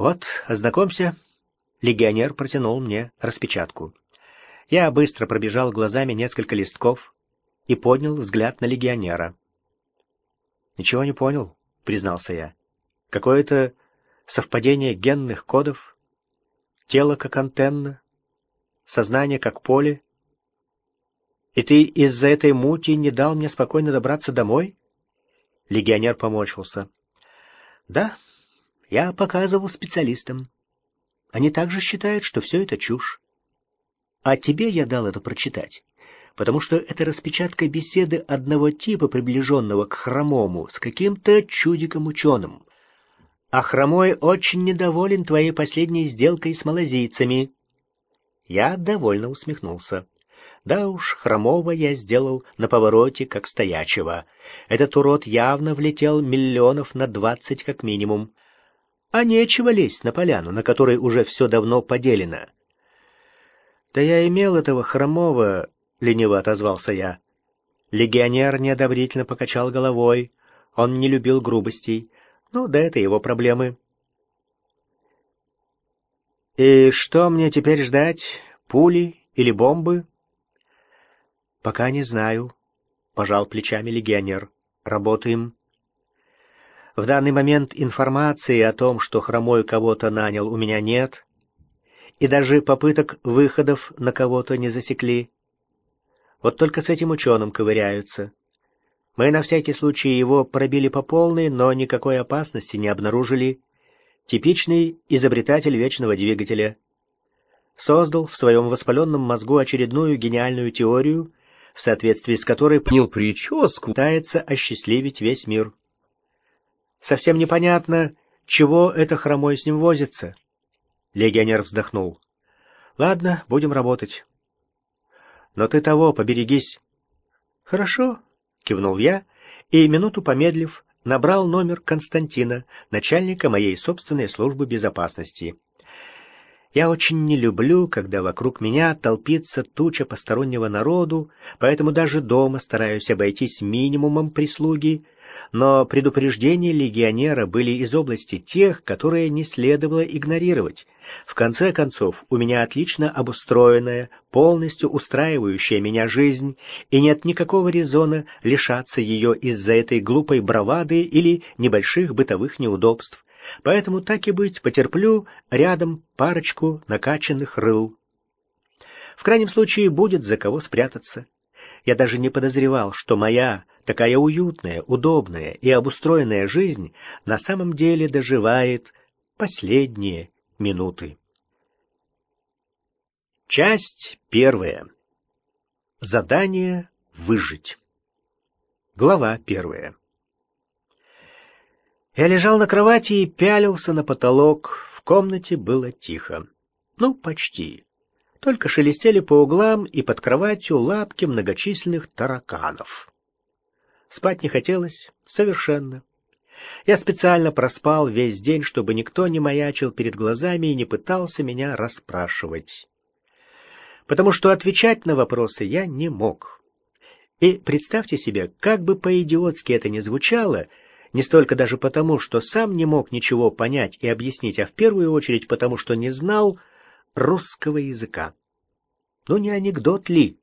«Вот, ознакомься». Легионер протянул мне распечатку. Я быстро пробежал глазами несколько листков и поднял взгляд на легионера. «Ничего не понял», — признался я. «Какое-то совпадение генных кодов, тело как антенна, сознание как поле. И ты из-за этой мути не дал мне спокойно добраться домой?» Легионер помочился. «Да, я показывал специалистам. Они также считают, что все это чушь. А тебе я дал это прочитать, потому что это распечатка беседы одного типа, приближенного к хромому, с каким-то чудиком-ученым. А хромой очень недоволен твоей последней сделкой с малазийцами. Я довольно усмехнулся. Да уж, хромого я сделал на повороте, как стоячего. Этот урод явно влетел миллионов на двадцать как минимум. А нечего лезть на поляну, на которой уже все давно поделено. Да я имел этого хромого, лениво отозвался я. Легионер неодобрительно покачал головой. Он не любил грубостей. Ну, да это его проблемы. «И что мне теперь ждать? Пули или бомбы?» «Пока не знаю», — пожал плечами легионер. «Работаем». В данный момент информации о том, что Хромой кого-то нанял, у меня нет, и даже попыток выходов на кого-то не засекли. Вот только с этим ученым ковыряются. Мы на всякий случай его пробили по полной, но никакой опасности не обнаружили. Типичный изобретатель вечного двигателя. Создал в своем воспаленном мозгу очередную гениальную теорию, в соответствии с которой принял прическу, пытается осчастливить весь мир. Совсем непонятно, чего это хромой с ним возится. Легионер вздохнул. Ладно, будем работать. Но ты того, поберегись. Хорошо, кивнул я и, минуту помедлив, набрал номер Константина, начальника моей собственной службы безопасности. Я очень не люблю, когда вокруг меня толпится туча постороннего народу, поэтому даже дома стараюсь обойтись минимумом прислуги, но предупреждения легионера были из области тех, которые не следовало игнорировать. В конце концов, у меня отлично обустроенная, полностью устраивающая меня жизнь, и нет никакого резона лишаться ее из-за этой глупой бравады или небольших бытовых неудобств. Поэтому, так и быть, потерплю рядом парочку накачанных рыл. В крайнем случае будет за кого спрятаться. Я даже не подозревал, что моя такая уютная, удобная и обустроенная жизнь на самом деле доживает последние минуты. Часть первая. Задание выжить. Глава первая. Я лежал на кровати и пялился на потолок. В комнате было тихо. Ну, почти. Только шелестели по углам и под кроватью лапки многочисленных тараканов. Спать не хотелось совершенно. Я специально проспал весь день, чтобы никто не маячил перед глазами и не пытался меня расспрашивать. Потому что отвечать на вопросы я не мог. И представьте себе, как бы по-идиотски это ни звучало, не столько даже потому, что сам не мог ничего понять и объяснить, а в первую очередь потому, что не знал русского языка. Ну не анекдот ли?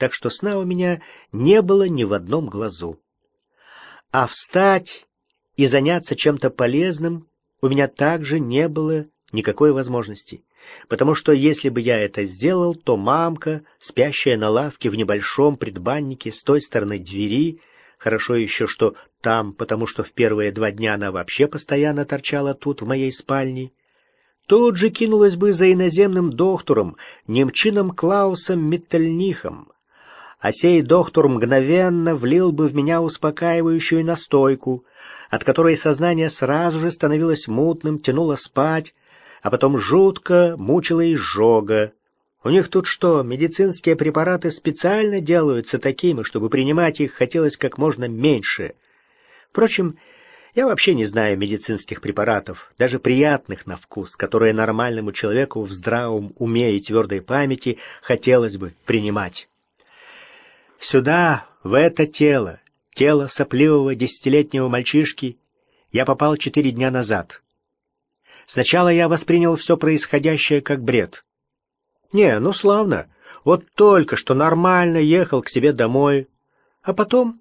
так что сна у меня не было ни в одном глазу. А встать и заняться чем-то полезным у меня также не было никакой возможности, потому что если бы я это сделал, то мамка, спящая на лавке в небольшом предбаннике с той стороны двери, хорошо еще, что там, потому что в первые два дня она вообще постоянно торчала тут, в моей спальне, тут же кинулась бы за иноземным доктором, немчином Клаусом Миттельнихом, а сей доктор мгновенно влил бы в меня успокаивающую настойку, от которой сознание сразу же становилось мутным, тянуло спать, а потом жутко мучило изжога. У них тут что, медицинские препараты специально делаются такими, чтобы принимать их хотелось как можно меньше. Впрочем, я вообще не знаю медицинских препаратов, даже приятных на вкус, которые нормальному человеку в здравом уме и твердой памяти хотелось бы принимать. Сюда, в это тело, тело сопливого десятилетнего мальчишки, я попал четыре дня назад. Сначала я воспринял все происходящее как бред. Не, ну славно. Вот только что нормально ехал к себе домой. А потом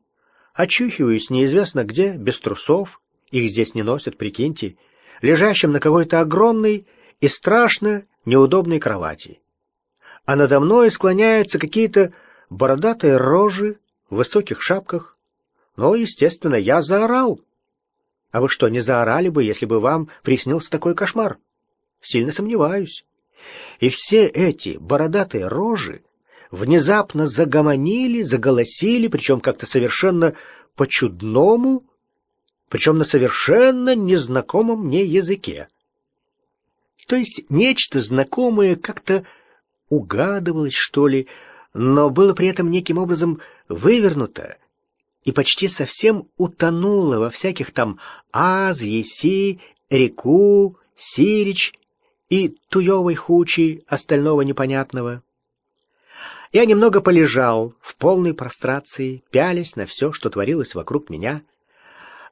очухиваюсь неизвестно где, без трусов. Их здесь не носят, прикиньте. Лежащим на какой-то огромной и страшно неудобной кровати. А надо мной склоняются какие-то бородатые рожи в высоких шапках. Но, естественно, я заорал. А вы что, не заорали бы, если бы вам приснился такой кошмар? Сильно сомневаюсь. И все эти бородатые рожи внезапно загомонили, заголосили, причем как-то совершенно по-чудному, причем на совершенно незнакомом мне языке. То есть нечто знакомое как-то угадывалось, что ли, но было при этом неким образом вывернуто и почти совсем утонуло во всяких там Аз, Еси, Реку, Сирич и Туевой хучи остального непонятного. Я немного полежал в полной прострации, пялясь на все, что творилось вокруг меня,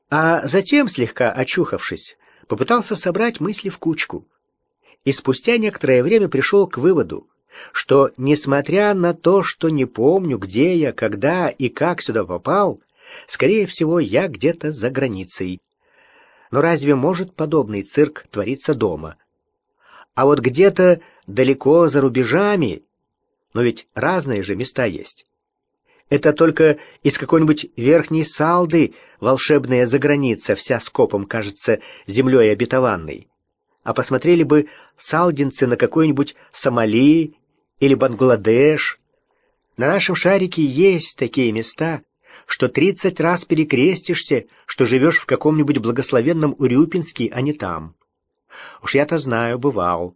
а затем, слегка очухавшись, попытался собрать мысли в кучку. И спустя некоторое время пришел к выводу, что, несмотря на то, что не помню, где я, когда и как сюда попал, скорее всего, я где-то за границей. Но разве может подобный цирк твориться дома? А вот где-то далеко за рубежами, но ведь разные же места есть. Это только из какой-нибудь верхней салды волшебная заграница вся скопом кажется землей обетованной. А посмотрели бы салдинцы на какой-нибудь Сомали или Бангладеш. На нашем шарике есть такие места, что тридцать раз перекрестишься, что живешь в каком-нибудь благословенном Урюпинске, а не там. Уж я-то знаю, бывал.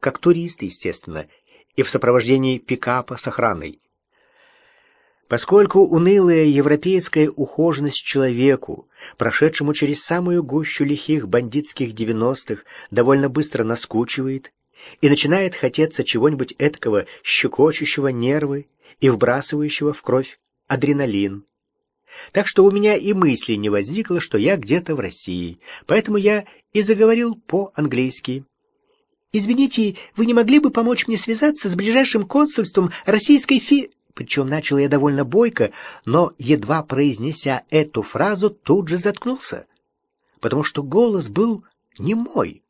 Как турист, естественно, и в сопровождении пикапа с охраной. Поскольку унылая европейская ухоженность человеку, прошедшему через самую гущу лихих бандитских девяностых, довольно быстро наскучивает, и начинает хотеться чего-нибудь этакого щекочущего нервы и вбрасывающего в кровь адреналин. Так что у меня и мысли не возникло, что я где-то в России, поэтому я и заговорил по-английски. «Извините, вы не могли бы помочь мне связаться с ближайшим консульством российской фи...» Причем начал я довольно бойко, но, едва произнеся эту фразу, тут же заткнулся, потому что голос был не мой.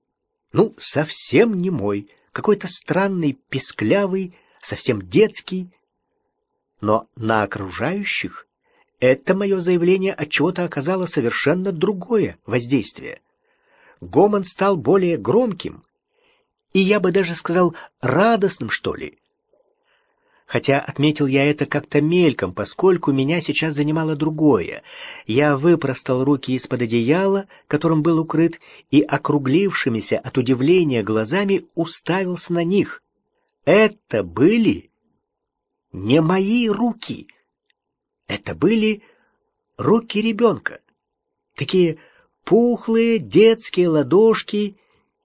Ну, совсем не мой, какой-то странный, песклявый, совсем детский. Но на окружающих это мое заявление от чего-то оказало совершенно другое воздействие. Гомон стал более громким, и я бы даже сказал радостным, что ли. Хотя отметил я это как-то мельком, поскольку меня сейчас занимало другое. Я выпростал руки из-под одеяла, которым был укрыт, и округлившимися от удивления глазами уставился на них. Это были не мои руки. Это были руки ребенка. Такие пухлые детские ладошки,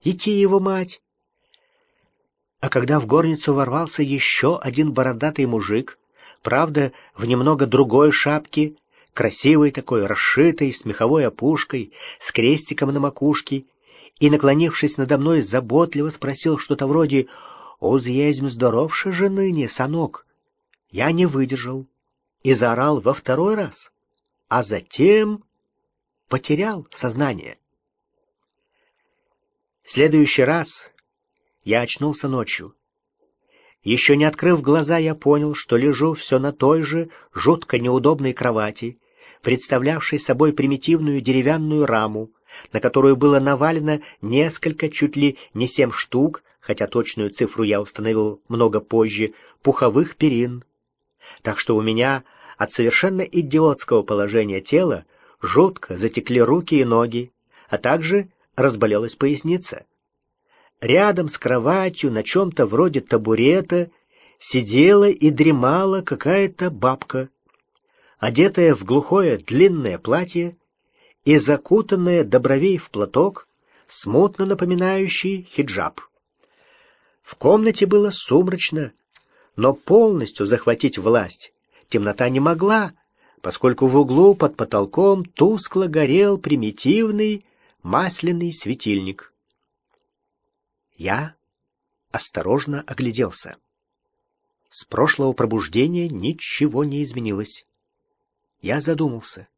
и те его мать. А когда в горницу ворвался еще один бородатый мужик, правда, в немного другой шапке, красивой такой, расшитой, с меховой опушкой, с крестиком на макушке, и, наклонившись надо мной, заботливо спросил что-то вроде «Узъездим здоровше же ныне, санок». Я не выдержал и заорал во второй раз, а затем потерял сознание. Следующий раз я очнулся ночью. Еще не открыв глаза, я понял, что лежу все на той же жутко неудобной кровати, представлявшей собой примитивную деревянную раму, на которую было навалено несколько, чуть ли не семь штук, хотя точную цифру я установил много позже, пуховых перин. Так что у меня от совершенно идиотского положения тела жутко затекли руки и ноги, а также разболелась поясница. Рядом с кроватью на чем-то вроде табурета сидела и дремала какая-то бабка, одетая в глухое длинное платье и закутанная до бровей в платок, смутно напоминающий хиджаб. В комнате было сумрачно, но полностью захватить власть темнота не могла, поскольку в углу под потолком тускло горел примитивный масляный светильник. Я осторожно огляделся. С прошлого пробуждения ничего не изменилось. Я задумался.